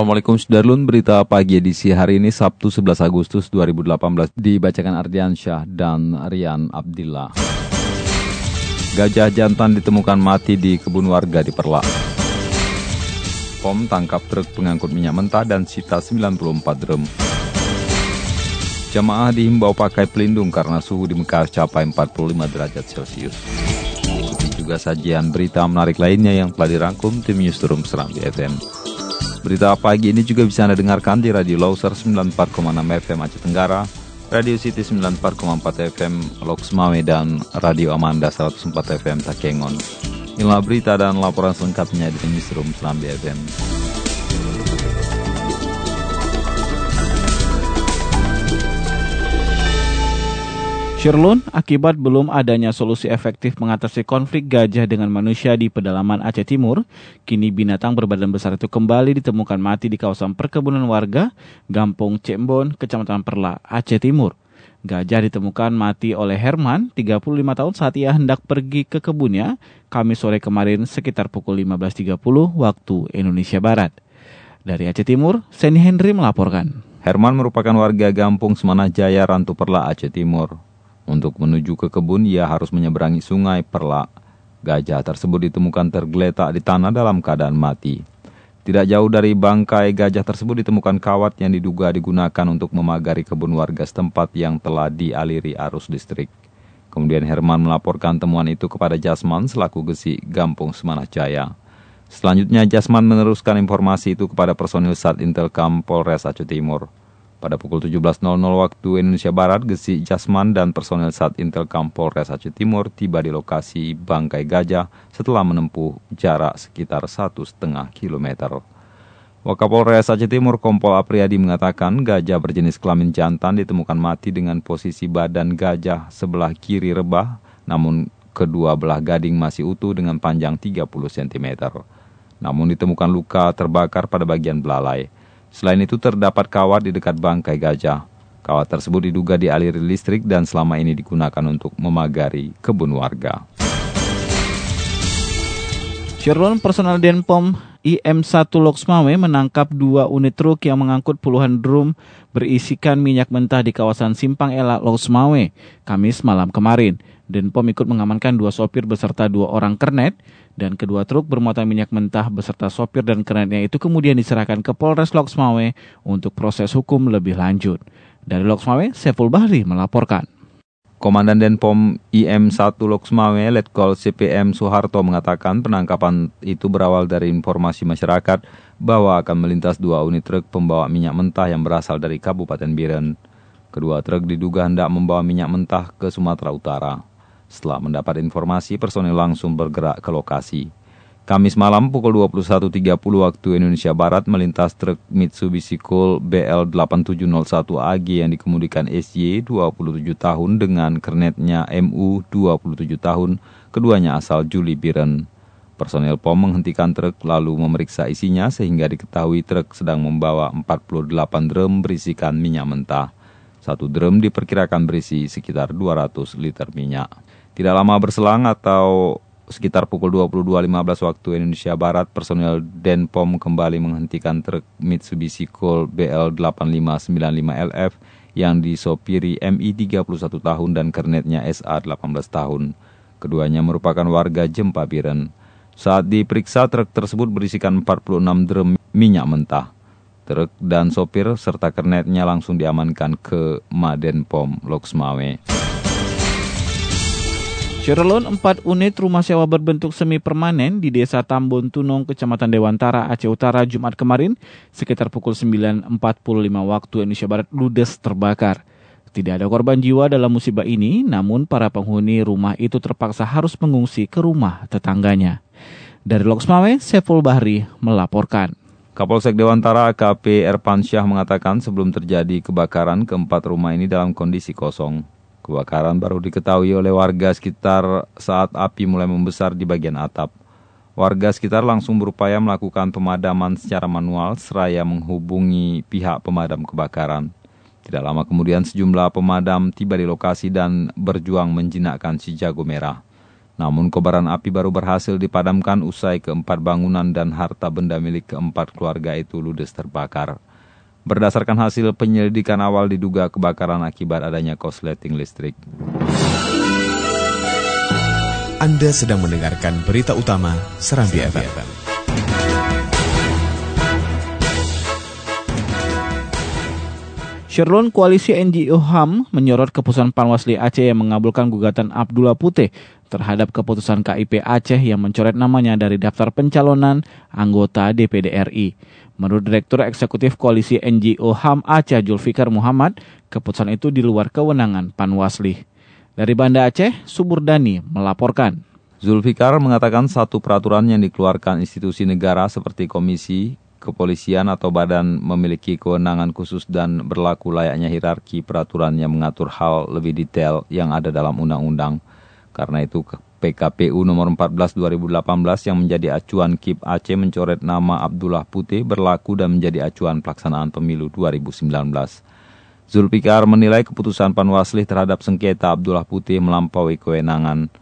Assalamualaikum Sudarlun, berita pagi edisi hari ini Sabtu 11 Agustus 2018 dibacakan Ardiansyah dan Rian Abdillah. Gajah jantan ditemukan mati di kebun warga di Perlak. POM tangkap truk pengangkut minyak mentah dan sita 94 drum. Jamaah dihimbau pakai pelindung karena suhu di Mekah capai 45 derajat Celcius. Juga sajian berita menarik lainnya yang telah dirangkum tim Newsroom Serambi FM. Berita pagi ini juga bisa Anda dengarkan di Radio Loser 94,6 FM Aceh Tenggara, Radio City 94,4 FM Loks Mame, dan Radio Amanda 104 FM Takengon. Inilah berita dan laporan selengkapnya di Newsroom Serambi FM. Sherlun, akibat belum adanya solusi efektif mengatasi konflik gajah dengan manusia di pedalaman Aceh Timur, kini binatang berbadan besar itu kembali ditemukan mati di kawasan perkebunan warga Gampung Cembon, Kecamatan Perla, Aceh Timur. Gajah ditemukan mati oleh Herman, 35 tahun saat ia hendak pergi ke kebunnya, Kamis sore kemarin sekitar pukul 15.30 waktu Indonesia Barat. Dari Aceh Timur, Seni Henry melaporkan. Herman merupakan warga Gampung Semana Jaya, Rantu Perla, Aceh Timur. Untuk menuju ke kebun, ia harus menyeberangi sungai Perla. Gajah tersebut ditemukan tergeletak di tanah dalam keadaan mati. Tidak jauh dari bangkai gajah tersebut ditemukan kawat yang diduga digunakan untuk memagari kebun warga setempat yang telah dialiri arus listrik. Kemudian Herman melaporkan temuan itu kepada Jasman selaku gesi Gampung Semanah Jaya. Selanjutnya Jasman meneruskan informasi itu kepada personil Sat Intelkam Polres Aceh Timur. Pada pukul 17.00 waktu Indonesia Barat, Gesi Jasman dan personel Sat Intelkam Polres Aceh Timur tiba di lokasi bangkai gajah setelah menempuh jarak sekitar satu setengah kilometer. Wakapolres Aceh Timur Kompol Apriyadi mengatakan gajah berjenis kelamin jantan ditemukan mati dengan posisi badan gajah sebelah kiri rebah, namun kedua belah gading masih utuh dengan panjang 30 cm. Namun ditemukan luka terbakar pada bagian belalai. Selain itu terdapat kawat di dekat bangkai gajah. Kawat tersebut diduga dialiri listrik dan selama ini digunakan untuk memagari kebun warga. Sherlon personal Denpom IM1 Loksmawe menangkap dua unit truk yang mengangkut puluhan drum berisikan minyak mentah di kawasan Simpang Elak Loksmawe, Kamis malam kemarin. Denpom ikut mengamankan dua sopir beserta dua orang kernet dan kedua truk bermuatan minyak mentah beserta sopir dan kernetnya itu kemudian diserahkan ke Polres Loksmawe untuk proses hukum lebih lanjut. Dari Loksmawe, Seful Bahri melaporkan. Komandan Denpom IM1 Loksmawe, Letkol CPM Soeharto mengatakan penangkapan itu berawal dari informasi masyarakat bahwa akan melintas dua unit truk pembawa minyak mentah yang berasal dari Kabupaten Biren. Kedua truk diduga hendak membawa minyak mentah ke Sumatera Utara. Setelah mendapat informasi, personil langsung bergerak ke lokasi. Kamis malam pukul 21.30 waktu Indonesia Barat melintas truk Mitsubishi Cool BL8701 AG yang dikemudikan SY 27 tahun dengan kernetnya MU 27 tahun, keduanya asal Juli Biren. Personel POM menghentikan truk lalu memeriksa isinya sehingga diketahui truk sedang membawa 48 drum berisikan minyak mentah. Satu drum diperkirakan berisi sekitar 200 liter minyak. Tidak lama berselang atau sekitar pukul 22.15 waktu Indonesia Barat, personel Denpom kembali menghentikan truk Mitsubishi Colt BL8595LF yang disopiri MI 31 tahun dan kernetnya SA 18 tahun. Keduanya merupakan warga Jempa Biren. Saat diperiksa, truk tersebut berisikan 46 drum minyak mentah. Truk dan sopir serta kernetnya langsung diamankan ke Madenpom Loksmawe. Sherlon, empat unit rumah sewa berbentuk semi permanen di Desa Tambon Tunong, Kecamatan Dewantara, Aceh Utara, Jumat kemarin, sekitar pukul 9.45 waktu Indonesia Barat, ludes terbakar. Tidak ada korban jiwa dalam musibah ini, namun para penghuni rumah itu terpaksa harus mengungsi ke rumah tetangganya. Dari Loksmawe, Seful Bahri melaporkan. Kapolsek Dewantara KP Erpansyah mengatakan sebelum terjadi kebakaran keempat rumah ini dalam kondisi kosong. Kebakaran baru diketahui oleh warga sekitar saat api mulai membesar di bagian atap. Warga sekitar langsung berupaya melakukan pemadaman secara manual seraya menghubungi pihak pemadam kebakaran. Tidak lama kemudian sejumlah pemadam tiba di lokasi dan berjuang menjinakkan si jago merah. Namun kobaran api baru berhasil dipadamkan usai keempat bangunan dan harta benda milik keempat keluarga itu ludes terbakar. Berdasarkan hasil penyelidikan awal diduga kebakaran akibat adanya korsleting listrik. Anda sedang mendengarkan berita utama Serambi FM. Sherlon Koalisi NGO HAM menyorot keputusan Panwasli Aceh yang mengabulkan gugatan Abdullah Putih terhadap keputusan KIP Aceh yang mencoret namanya dari daftar pencalonan anggota DPD RI. Menurut Direktur Eksekutif Koalisi NGO HAM Aceh Julfikar Muhammad, keputusan itu di luar kewenangan Panwasli. Dari Banda Aceh, Suburdani melaporkan. Zulfikar mengatakan satu peraturan yang dikeluarkan institusi negara seperti komisi, kepolisian atau badan memiliki kewenangan khusus dan berlaku layaknya hierarki peraturan yang mengatur hal lebih detail yang ada dalam undang-undang. Karena itu PKPU nomor 14 2018 yang menjadi acuan KIP Aceh mencoret nama Abdullah Putih berlaku dan menjadi acuan pelaksanaan pemilu 2019. Zulfikar menilai keputusan Panwaslih terhadap sengketa Abdullah Putih melampaui kewenangan.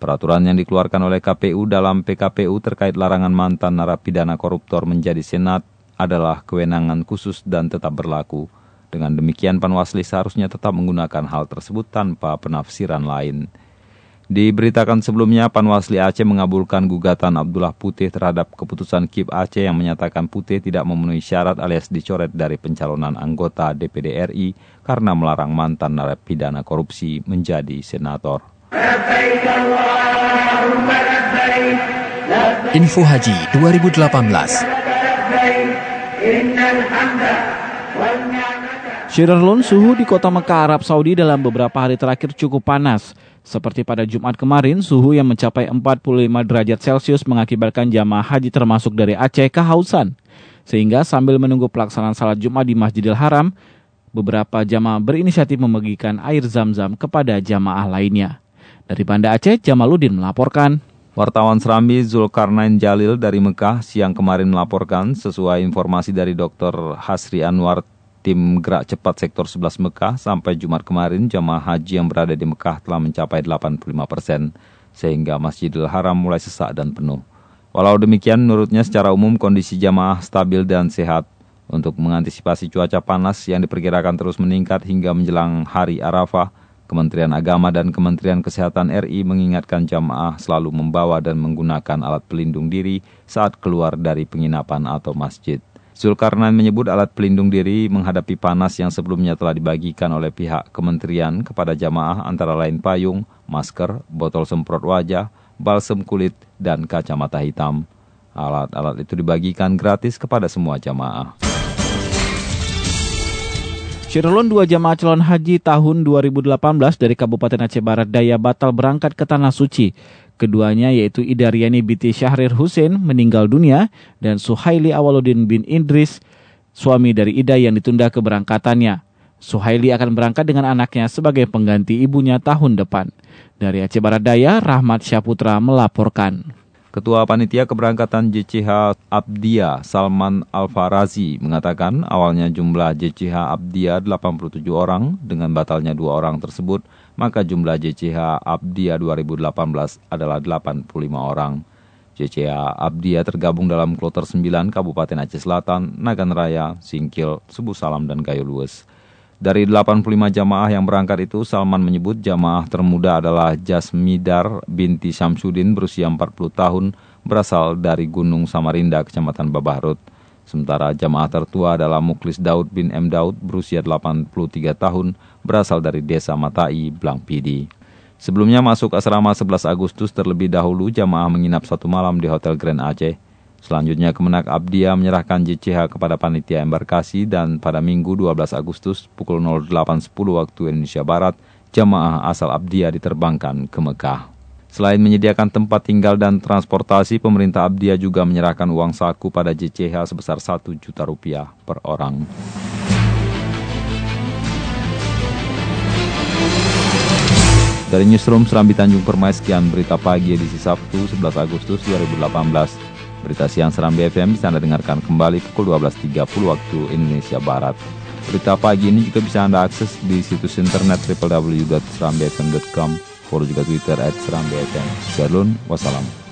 Peraturan yang dikeluarkan oleh KPU dalam PKPU terkait larangan mantan narapidana koruptor menjadi senat adalah kewenangan khusus dan tetap berlaku. Dengan demikian Panwasli seharusnya tetap menggunakan hal tersebut tanpa penafsiran lain. Diberitakan sebelumnya, Panwasli Aceh mengabulkan gugatan Abdullah Putih terhadap keputusan KIP Aceh yang menyatakan Putih tidak memenuhi syarat alias dicoret dari pencalonan anggota DPD RI karena melarang mantan narapidana korupsi menjadi senator. Info Haji 2018 Syirarlun suhu di kota Mekah, Arab Saudi dalam beberapa hari terakhir cukup panas. Seperti pada Jumat kemarin, suhu yang mencapai 45 derajat Celcius mengakibatkan jamaah haji termasuk dari Aceh kehausan. Sehingga sambil menunggu pelaksanaan salat Jumat di Masjidil Haram, beberapa jamaah berinisiatif membagikan air zam-zam kepada jamaah lainnya. Dari Banda Aceh, Jamaluddin melaporkan. Wartawan Serambi Zulkarnain Jalil dari Mekah siang kemarin melaporkan sesuai informasi dari Dr. Hasri Anwar tim gerak cepat sektor 11 Mekah sampai Jumat kemarin jamaah haji yang berada di Mekah telah mencapai 85 persen, sehingga Masjidil Haram mulai sesak dan penuh. Walau demikian, menurutnya secara umum kondisi jamaah stabil dan sehat. Untuk mengantisipasi cuaca panas yang diperkirakan terus meningkat hingga menjelang hari Arafah, Kementerian Agama dan Kementerian Kesehatan RI mengingatkan jamaah selalu membawa dan menggunakan alat pelindung diri saat keluar dari penginapan atau masjid. Zulkarnain menyebut alat pelindung diri menghadapi panas yang sebelumnya telah dibagikan oleh pihak kementerian kepada jamaah antara lain payung, masker, botol semprot wajah, balsem kulit, dan kacamata hitam. Alat-alat itu dibagikan gratis kepada semua jamaah. Syirulun dua jamaah calon haji tahun 2018 dari Kabupaten Aceh Barat Daya batal berangkat ke Tanah Suci. Keduanya yaitu Idaryani binti Syahrir Hussein meninggal dunia dan Suhaili Awaludin bin Idris, suami dari Ida yang ditunda keberangkatannya. Suhaili akan berangkat dengan anaknya sebagai pengganti ibunya tahun depan. Dari Aceh Barat Daya, Rahmat Syaputra melaporkan. Ketua Panitia Keberangkatan JCH Abdia Salman Alfarazi mengatakan awalnya jumlah JCH Abdia 87 orang dengan batalnya dua orang tersebut maka jumlah JCH Abdia 2018 adalah 85 orang. JCH Abdia tergabung dalam kloter 9 Kabupaten Aceh Selatan, Nagan Raya, Singkil, Subuh Salam, dan Gayo Lues. Dari 85 jamaah yang berangkat itu, Salman menyebut jamaah termuda adalah Jasmidar binti Syamsuddin berusia 40 tahun, berasal dari Gunung Samarinda, Kecamatan Babahrut. Sementara jamaah tertua adalah Muklis Daud bin M. Daud berusia 83 tahun, berasal dari desa Matai, Blangpidi. Sebelumnya masuk asrama 11 Agustus terlebih dahulu jamaah menginap satu malam di Hotel Grand Aceh. Selanjutnya Kemenak Abdia menyerahkan JCH kepada panitia embarkasi dan pada Minggu 12 Agustus pukul 08.10 waktu Indonesia Barat, jamaah asal Abdia diterbangkan ke Mekah. Selain menyediakan tempat tinggal dan transportasi, pemerintah Abdia juga menyerahkan uang saku pada JCH sebesar 1 juta rupiah per orang. Dari Newsroom Serambi Tanjung Permai, sekian berita pagi edisi Sabtu 11 Agustus 2018. Berita siang Serambi FM bisa Anda dengarkan kembali pukul 12.30 waktu Indonesia Barat. Berita pagi ini juga bisa Anda akses di situs internet www.serambifm.com follow juga Twitter at Serambi FM. Shalom, wassalam.